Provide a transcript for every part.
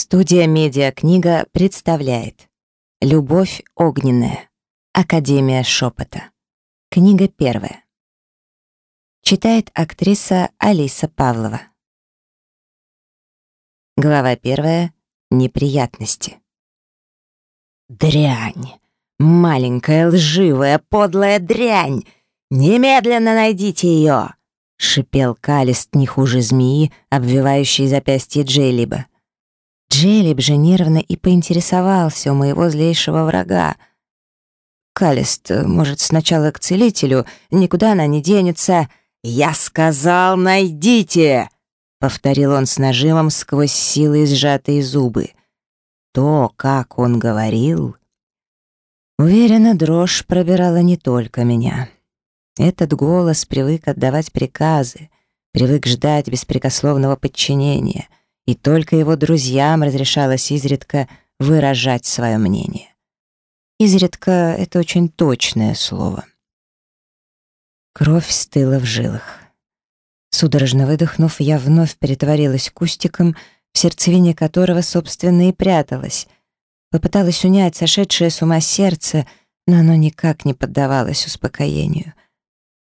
Студия «Медиакнига» представляет «Любовь огненная. Академия шепота». Книга первая. Читает актриса Алиса Павлова. Глава первая. Неприятности. «Дрянь! Маленькая, лживая, подлая дрянь! Немедленно найдите ее!» — шипел Калист не хуже змеи, обвивающей запястье Джейлиба. Джелеб же нервно и поинтересовался у моего злейшего врага. «Калест, может, сначала к целителю? Никуда она не денется». «Я сказал, найдите!» — повторил он с нажимом сквозь силы сжатые зубы. То, как он говорил... Уверена, дрожь пробирала не только меня. Этот голос привык отдавать приказы, привык ждать беспрекословного подчинения — и только его друзьям разрешалось изредка выражать свое мнение. Изредка — это очень точное слово. Кровь стыла в жилах. Судорожно выдохнув, я вновь перетворилась кустиком, в сердцевине которого, собственно, и пряталась. Попыталась унять сошедшее с ума сердце, но оно никак не поддавалось успокоению.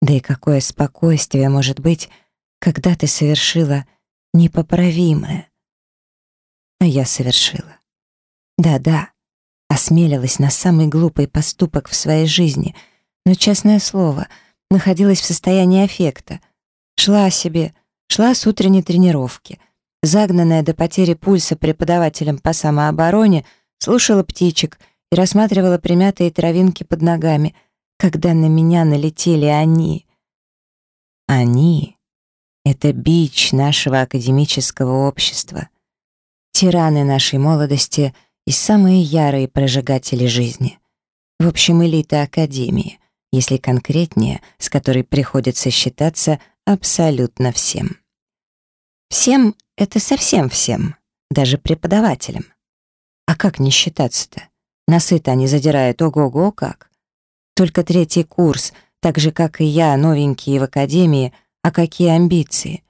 Да и какое спокойствие может быть, когда ты совершила непоправимое? но я совершила. Да-да, осмелилась на самый глупый поступок в своей жизни, но, честное слово, находилась в состоянии аффекта. Шла себе, шла с утренней тренировки. Загнанная до потери пульса преподавателем по самообороне, слушала птичек и рассматривала примятые травинки под ногами, когда на меня налетели они. Они — это бич нашего академического общества — тираны нашей молодости и самые ярые прожигатели жизни. В общем, элита Академии, если конкретнее, с которой приходится считаться абсолютно всем. Всем — это совсем всем, даже преподавателям. А как не считаться-то? Насыто они задирают ого-го как. Только третий курс, так же, как и я, новенькие в академии, а какие амбиции.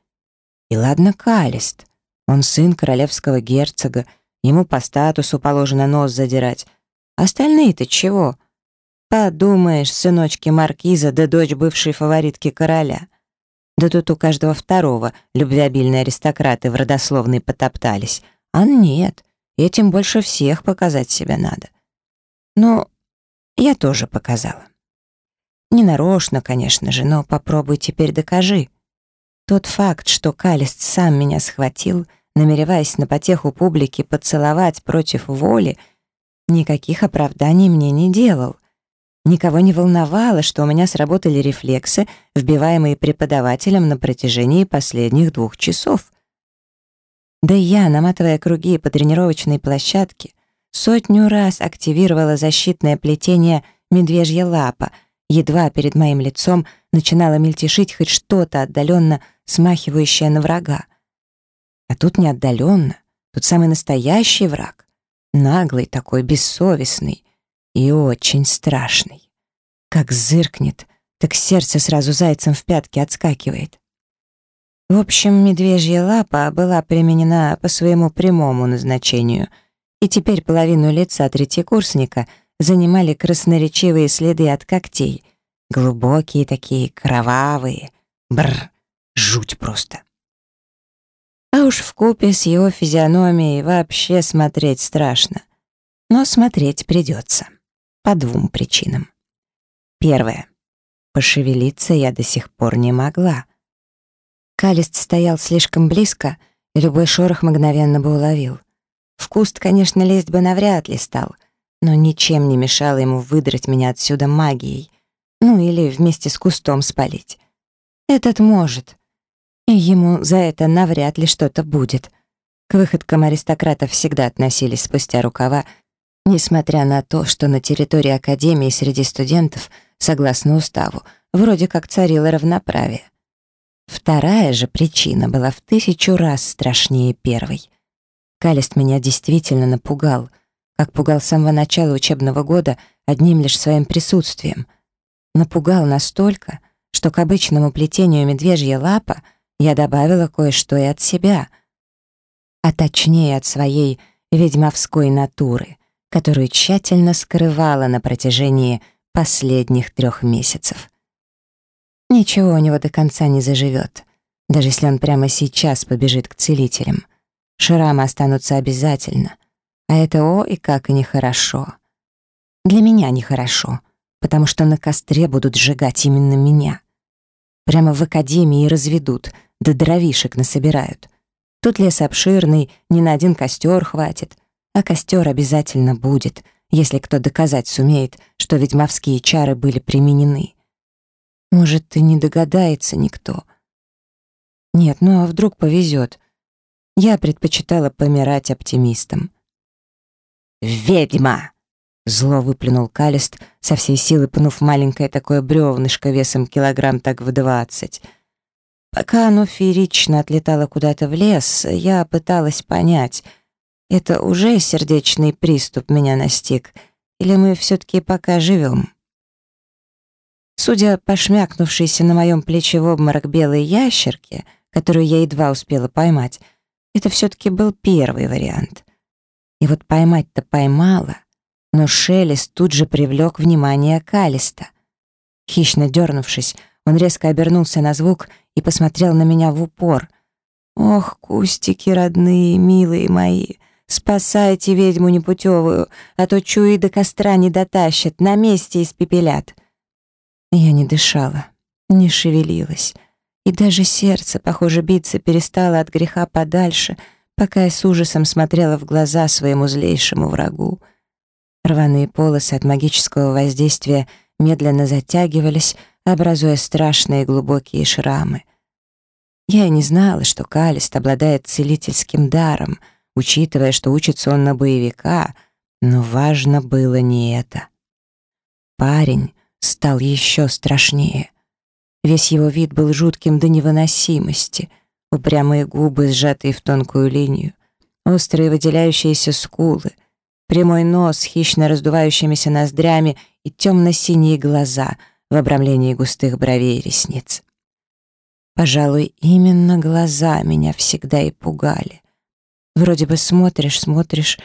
И ладно, Калист, он сын королевского герцога, ему по статусу положено нос задирать. Остальные-то чего? Подумаешь, сыночки маркиза да дочь бывшей фаворитки короля. Да тут у каждого второго любвеобильные аристократы в родословной потоптались. А нет, этим больше всех показать себя надо. Ну, я тоже показала. Не нарочно, конечно же, но попробуй теперь докажи. Тот факт, что Калист сам меня схватил — намереваясь на потеху публики поцеловать против воли, никаких оправданий мне не делал. Никого не волновало, что у меня сработали рефлексы, вбиваемые преподавателем на протяжении последних двух часов. Да и я, наматывая круги по тренировочной площадке, сотню раз активировала защитное плетение «Медвежья лапа», едва перед моим лицом начинала мельтешить хоть что-то отдаленно смахивающее на врага. А тут неотдаленно, тут самый настоящий враг. Наглый такой, бессовестный и очень страшный. Как зыркнет, так сердце сразу зайцем в пятки отскакивает. В общем, медвежья лапа была применена по своему прямому назначению, и теперь половину лица третьекурсника занимали красноречивые следы от когтей, глубокие такие, кровавые. Бр, жуть просто а уж в купе с его физиономией вообще смотреть страшно. Но смотреть придется. По двум причинам. Первое. Пошевелиться я до сих пор не могла. Калест стоял слишком близко, и любой шорох мгновенно бы уловил. В куст, конечно, лезть бы навряд ли стал, но ничем не мешало ему выдрать меня отсюда магией, ну или вместе с кустом спалить. Этот может, и ему за это навряд ли что-то будет. К выходкам аристократов всегда относились спустя рукава, несмотря на то, что на территории Академии среди студентов, согласно уставу, вроде как царило равноправие. Вторая же причина была в тысячу раз страшнее первой. Калест меня действительно напугал, как пугал с самого начала учебного года одним лишь своим присутствием. Напугал настолько, что к обычному плетению медвежья лапа — я добавила кое-что и от себя, а точнее от своей ведьмовской натуры, которую тщательно скрывала на протяжении последних трех месяцев. Ничего у него до конца не заживет, даже если он прямо сейчас побежит к целителям. Шрамы останутся обязательно, а это о и как и нехорошо. Для меня нехорошо, потому что на костре будут сжигать именно меня. Прямо в академии разведут — да дровишек насобирают. Тут лес обширный, не на один костер хватит. А костер обязательно будет, если кто доказать сумеет, что ведьмовские чары были применены. Может, и не догадается никто. Нет, ну а вдруг повезет. Я предпочитала помирать оптимистом. «Ведьма!» — зло выплюнул Калист, со всей силы пнув маленькое такое бревнышко весом килограмм так в двадцать — Пока оно феерично отлетало куда-то в лес, я пыталась понять, это уже сердечный приступ меня настиг, или мы все-таки пока живем? Судя по шмякнувшейся на моем плече в обморок белой ящерки, которую я едва успела поймать, это все-таки был первый вариант. И вот поймать-то поймала, но шелест тут же привлек внимание Калиста. Хищно дернувшись, он резко обернулся на звук и посмотрел на меня в упор. «Ох, кустики родные, милые мои, спасайте ведьму непутевую, а то чуи до костра не дотащат, на месте испепелят». Я не дышала, не шевелилась, и даже сердце, похоже, биться перестало от греха подальше, пока я с ужасом смотрела в глаза своему злейшему врагу. Рваные полосы от магического воздействия медленно затягивались, образуя страшные глубокие шрамы. Я и не знала, что Калист обладает целительским даром, учитывая, что учится он на боевика, но важно было не это. Парень стал еще страшнее. Весь его вид был жутким до невыносимости, упрямые губы, сжатые в тонкую линию, острые выделяющиеся скулы, прямой нос с хищно раздувающимися ноздрями и темно-синие глаза — в обрамлении густых бровей и ресниц. Пожалуй, именно глаза меня всегда и пугали. Вроде бы смотришь, смотришь,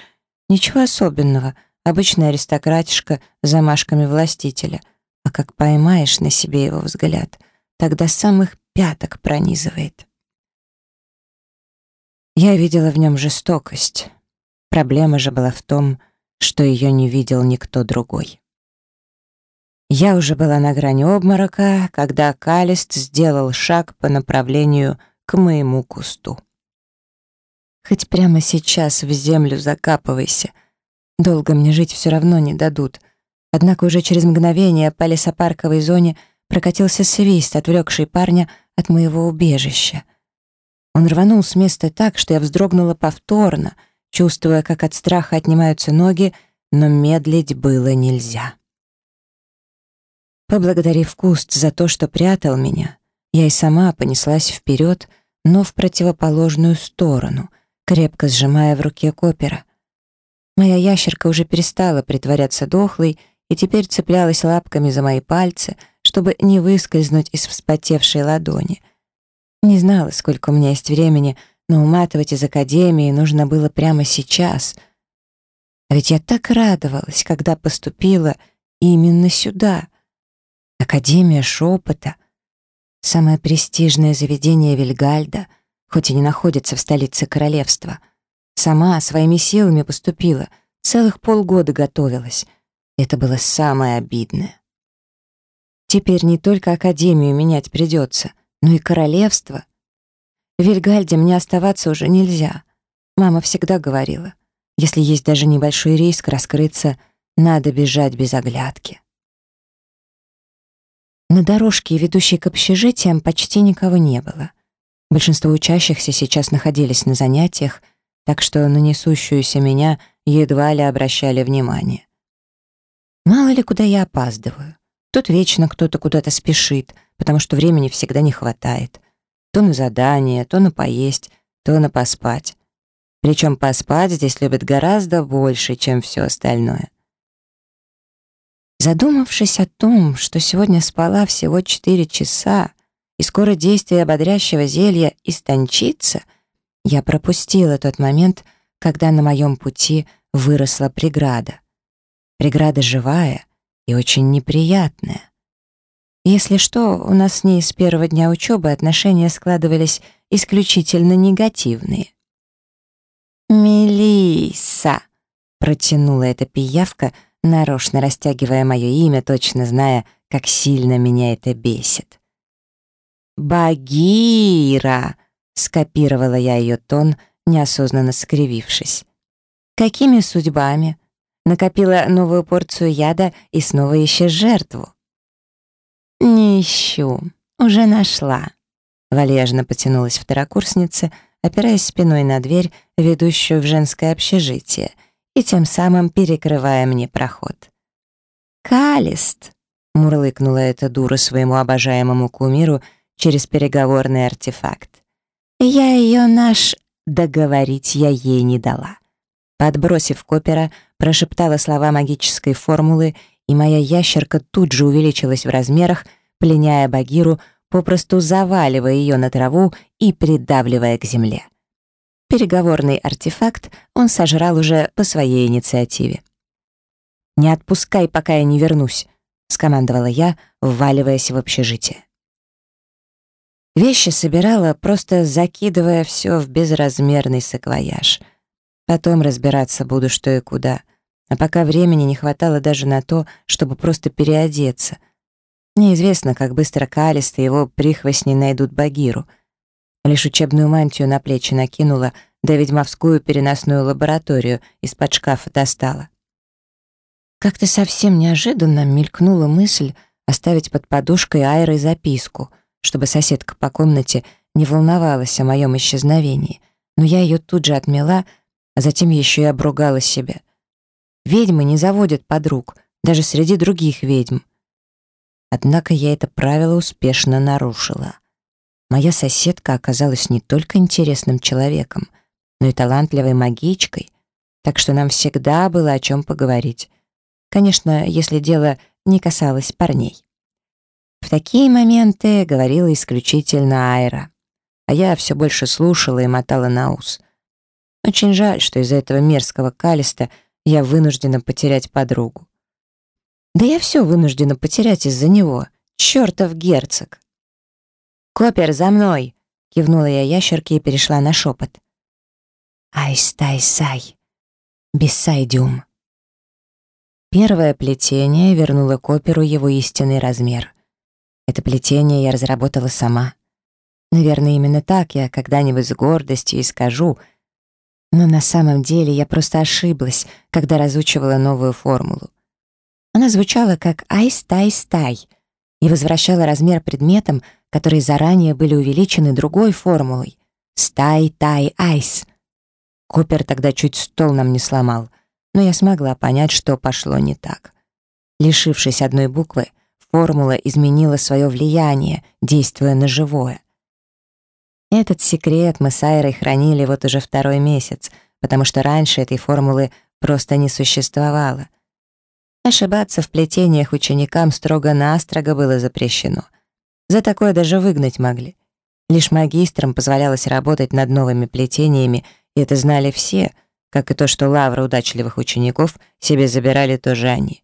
ничего особенного, обычная аристократишка с замашками властителя, а как поймаешь на себе его взгляд, тогда самых пяток пронизывает. Я видела в нем жестокость. Проблема же была в том, что ее не видел никто другой. Я уже была на грани обморока, когда Калист сделал шаг по направлению к моему кусту. Хоть прямо сейчас в землю закапывайся. Долго мне жить все равно не дадут. Однако уже через мгновение по лесопарковой зоне прокатился свист, отвлекший парня от моего убежища. Он рванул с места так, что я вздрогнула повторно, чувствуя, как от страха отнимаются ноги, но медлить было нельзя. Поблагодарив куст за то, что прятал меня, я и сама понеслась вперед, но в противоположную сторону, крепко сжимая в руке копера. Моя ящерка уже перестала притворяться дохлой и теперь цеплялась лапками за мои пальцы, чтобы не выскользнуть из вспотевшей ладони. Не знала, сколько у меня есть времени, но уматывать из академии нужно было прямо сейчас. А ведь я так радовалась, когда поступила именно сюда — Академия шепота. Самое престижное заведение Вильгальда, хоть и не находится в столице королевства. Сама своими силами поступила, целых полгода готовилась. Это было самое обидное. Теперь не только Академию менять придется, но и королевство. В Вильгальде мне оставаться уже нельзя. Мама всегда говорила, если есть даже небольшой риск раскрыться, надо бежать без оглядки. На дорожке, ведущей к общежитиям, почти никого не было. Большинство учащихся сейчас находились на занятиях, так что на несущуюся меня едва ли обращали внимание. Мало ли, куда я опаздываю. Тут вечно кто-то куда-то спешит, потому что времени всегда не хватает. То на задание, то на поесть, то на поспать. Причем поспать здесь любят гораздо больше, чем все остальное. Задумавшись о том, что сегодня спала всего четыре часа, и скоро действие ободрящего зелья истончится, я пропустила тот момент, когда на моем пути выросла преграда. Преграда живая и очень неприятная. Если что, у нас с ней с первого дня учебы отношения складывались исключительно негативные. Мелиса — протянула эта пиявка — нарочно растягивая мое имя, точно зная, как сильно меня это бесит. «Багира!» — скопировала я ее тон, неосознанно скривившись. «Какими судьбами?» Накопила новую порцию яда и снова ищешь жертву. «Не ищу, уже нашла», — валежно потянулась второкурсница, опираясь спиной на дверь, ведущую в женское общежитие — и тем самым перекрывая мне проход. «Калист!» — мурлыкнула эта дура своему обожаемому кумиру через переговорный артефакт. «Я ее наш...» — договорить я ей не дала. Подбросив Копера, прошептала слова магической формулы, и моя ящерка тут же увеличилась в размерах, пленяя Багиру, попросту заваливая ее на траву и придавливая к земле переговорный артефакт, он сожрал уже по своей инициативе. «Не отпускай, пока я не вернусь», — скомандовала я, вваливаясь в общежитие. Вещи собирала, просто закидывая все в безразмерный саквояж. Потом разбираться буду, что и куда. А пока времени не хватало даже на то, чтобы просто переодеться. Неизвестно, как быстро Калист и его прихвостни найдут Багиру — Лишь учебную мантию на плечи накинула, да ведьмовскую переносную лабораторию из-под шкафа достала. Как-то совсем неожиданно мелькнула мысль оставить под подушкой Айры записку, чтобы соседка по комнате не волновалась о моем исчезновении, но я ее тут же отмела, а затем еще и обругала себя. Ведьмы не заводят подруг, даже среди других ведьм. Однако я это правило успешно нарушила. Моя соседка оказалась не только интересным человеком, но и талантливой магичкой, так что нам всегда было о чем поговорить. Конечно, если дело не касалось парней. В такие моменты говорила исключительно Айра, а я все больше слушала и мотала на ус. Очень жаль, что из-за этого мерзкого калиста я вынуждена потерять подругу. Да я все вынуждена потерять из-за него, чертов герцог. «Копер, за мной!» — кивнула я ящерке и перешла на шепот. «Айстай-сай! Бессайдиум!» Первое плетение вернуло Коперу его истинный размер. Это плетение я разработала сама. Наверное, именно так я когда-нибудь с гордостью и скажу, но на самом деле я просто ошиблась, когда разучивала новую формулу. Она звучала как «айстай-стай» и возвращала размер предметам, которые заранее были увеличены другой формулой — «стай-тай-айс». Купер тогда чуть стол нам не сломал, но я смогла понять, что пошло не так. Лишившись одной буквы, формула изменила свое влияние, действуя на живое. Этот секрет мы с Айрой хранили вот уже второй месяц, потому что раньше этой формулы просто не существовало. Ошибаться в плетениях ученикам строго-настрого было запрещено — за такое даже выгнать могли. Лишь магистрам позволялось работать над новыми плетениями, и это знали все, как и то, что лавры удачливых учеников себе забирали тоже они.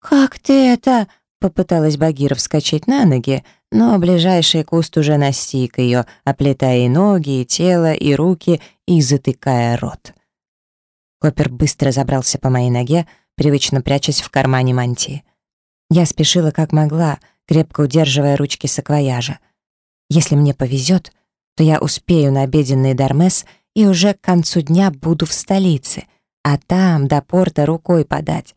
«Как ты это?» — попыталась Багира вскочить на ноги, но ближайший куст уже настиг ее, оплетая и ноги, и тело, и руки, и затыкая рот. Копер быстро забрался по моей ноге, привычно прячась в кармане мантии. Я спешила как могла — крепко удерживая ручки саквояжа. Если мне повезет, то я успею на обеденный Дармес и уже к концу дня буду в столице, а там до порта рукой подать.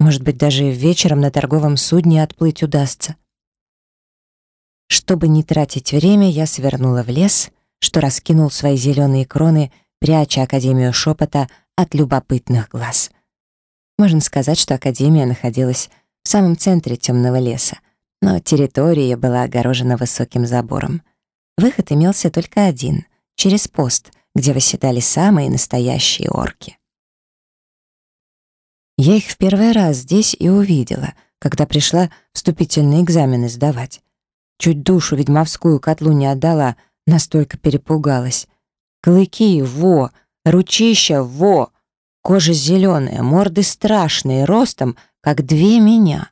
Может быть, даже вечером на торговом судне отплыть удастся. Чтобы не тратить время, я свернула в лес, что раскинул свои зеленые кроны, пряча Академию шепота от любопытных глаз. Можно сказать, что Академия находилась в самом центре темного леса — но территория была огорожена высоким забором. Выход имелся только один — через пост, где восседали самые настоящие орки. Я их в первый раз здесь и увидела, когда пришла вступительные экзамены сдавать. Чуть душу ведьмовскую котлу не отдала, настолько перепугалась. Клыки — во! Ручища — во! Кожа зеленая, морды страшные, ростом, как две меня —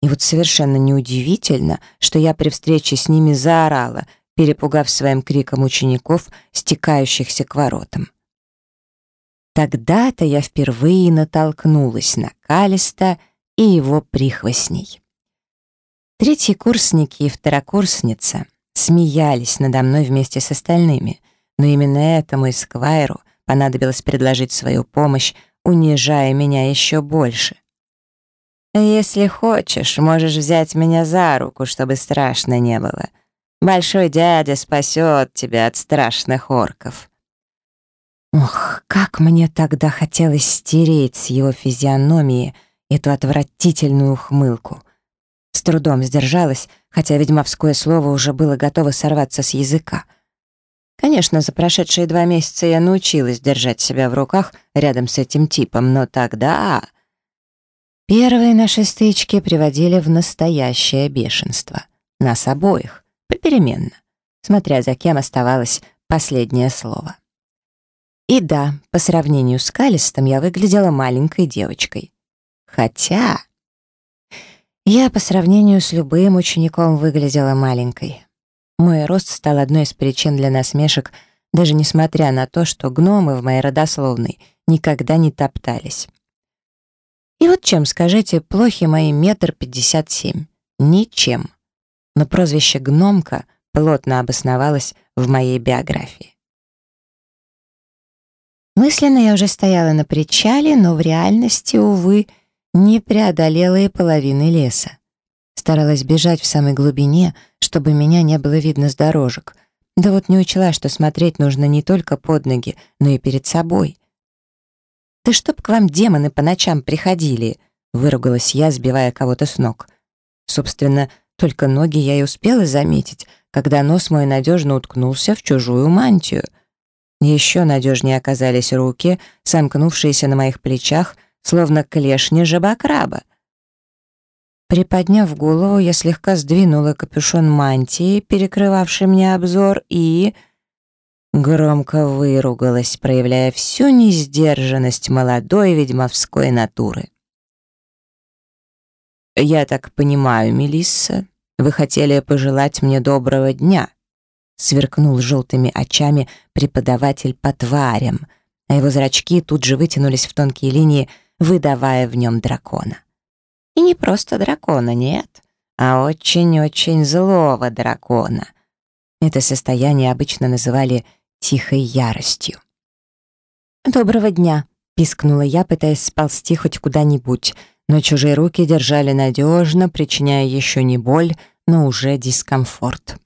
и вот совершенно неудивительно, что я при встрече с ними заорала, перепугав своим криком учеников, стекающихся к воротам. Тогда-то я впервые натолкнулась на Калиста и его прихвостней. Третьи курсники и второкурсница смеялись надо мной вместе с остальными, но именно этому Эсквайру понадобилось предложить свою помощь, унижая меня еще больше — «Если хочешь, можешь взять меня за руку, чтобы страшно не было. Большой дядя спасет тебя от страшных орков». Ох, как мне тогда хотелось стереть с его физиономии эту отвратительную ухмылку. С трудом сдержалась, хотя ведьмовское слово уже было готово сорваться с языка. Конечно, за прошедшие два месяца я научилась держать себя в руках рядом с этим типом, но тогда... Первые наши стычки приводили в настоящее бешенство. Нас обоих, попеременно, смотря за кем оставалось последнее слово. И да, по сравнению с Калистом я выглядела маленькой девочкой. Хотя... Я по сравнению с любым учеником выглядела маленькой. Мой рост стал одной из причин для насмешек, даже несмотря на то, что гномы в моей родословной никогда не топтались. И вот чем, скажите, плохи мои метр пятьдесят семь? Ничем. Но прозвище «гномка» плотно обосновалось в моей биографии. Мысленно я уже стояла на причале, но в реальности, увы, не преодолела и половины леса. Старалась бежать в самой глубине, чтобы меня не было видно с дорожек. Да вот не учла, что смотреть нужно не только под ноги, но и перед собой — «Да чтоб к вам демоны по ночам приходили!» — выругалась я, сбивая кого-то с ног. Собственно, только ноги я и успела заметить, когда нос мой надежно уткнулся в чужую мантию. Еще надежнее оказались руки, сомкнувшиеся на моих плечах, словно клешни жабокраба. Приподняв голову, я слегка сдвинула капюшон мантии, перекрывавший мне обзор, и... Громко выругалась, проявляя всю несдержанность молодой ведьмовской натуры. «Я так понимаю, Мелисса, вы хотели пожелать мне доброго дня», сверкнул желтыми очами преподаватель по тварям, а его зрачки тут же вытянулись в тонкие линии, выдавая в нем дракона. И не просто дракона, нет, а очень-очень злого дракона. Это состояние обычно называли тихой яростью. «Доброго дня!» — пискнула я, пытаясь сползти хоть куда-нибудь, но чужие руки держали надежно, причиняя еще не боль, но уже дискомфорт.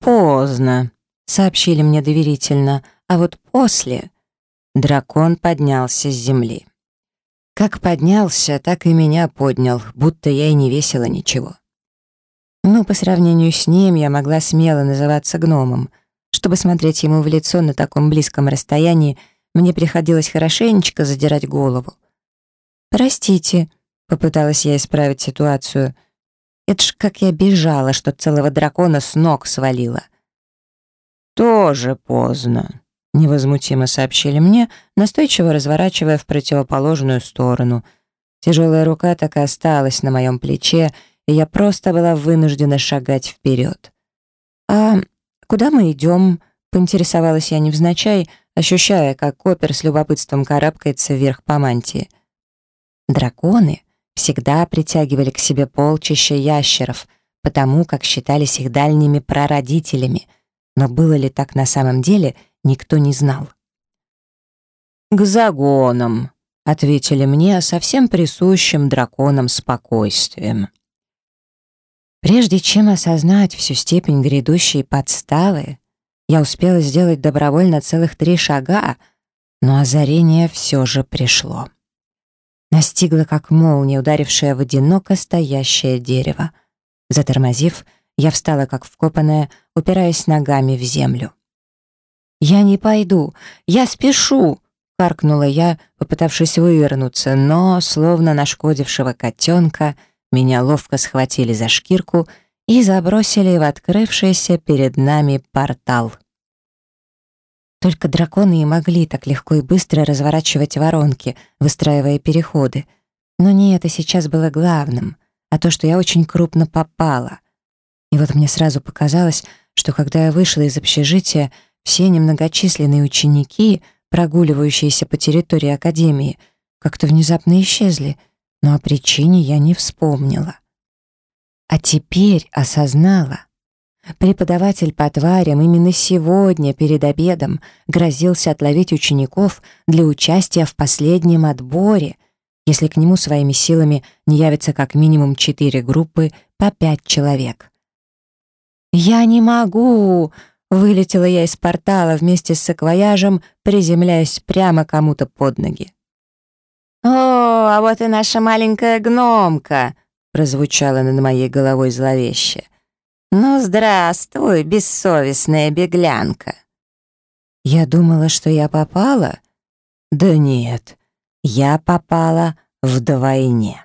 «Поздно», — сообщили мне доверительно, а вот после дракон поднялся с земли. Как поднялся, так и меня поднял, будто я и не весила ничего. Ну, по сравнению с ним я могла смело называться гномом — чтобы смотреть ему в лицо на таком близком расстоянии, мне приходилось хорошенечко задирать голову. «Простите», — попыталась я исправить ситуацию. «Это ж как я бежала, что целого дракона с ног свалила». «Тоже поздно», — невозмутимо сообщили мне, настойчиво разворачивая в противоположную сторону. Тяжелая рука так и осталась на моем плече, и я просто была вынуждена шагать вперед. «А Куда мы идем?» — поинтересовалась я невзначай, ощущая, как Копер с любопытством карабкается вверх по мантии. Драконы всегда притягивали к себе полчища ящеров, потому как считались их дальними прародителями, но было ли так на самом деле, никто не знал. «К загонам», — ответили мне совсем присущим драконам спокойствием. Прежде чем осознать всю степень грядущей подставы, я успела сделать добровольно целых три шага, но озарение все же пришло. Настигла, как молния, ударившая в одиноко стоящее дерево. Затормозив, я встала, как вкопанная, упираясь ногами в землю. «Я не пойду! Я спешу!» — каркнула я, попытавшись вывернуться, но, словно нашкодившего котенка, — меня ловко схватили за шкирку и забросили в открывшийся перед нами портал. Только драконы и могли так легко и быстро разворачивать воронки, выстраивая переходы. Но не это сейчас было главным, а то, что я очень крупно попала. И вот мне сразу показалось, что когда я вышла из общежития, все немногочисленные ученики, прогуливающиеся по территории Академии, как-то внезапно исчезли — но о причине я не вспомнила. А теперь осознала. Преподаватель по тварям именно сегодня перед обедом грозился отловить учеников для участия в последнем отборе, если к нему своими силами не явятся как минимум четыре группы по пять человек. «Я не могу!» — вылетела я из портала вместе с саквояжем, приземляясь прямо кому-то под ноги. «О, а вот и наша маленькая гномка!» прозвучало над моей головой зловеще. «Ну, здравствуй, бессовестная беглянка!» Я думала, что я попала? Да нет, я попала вдвойне.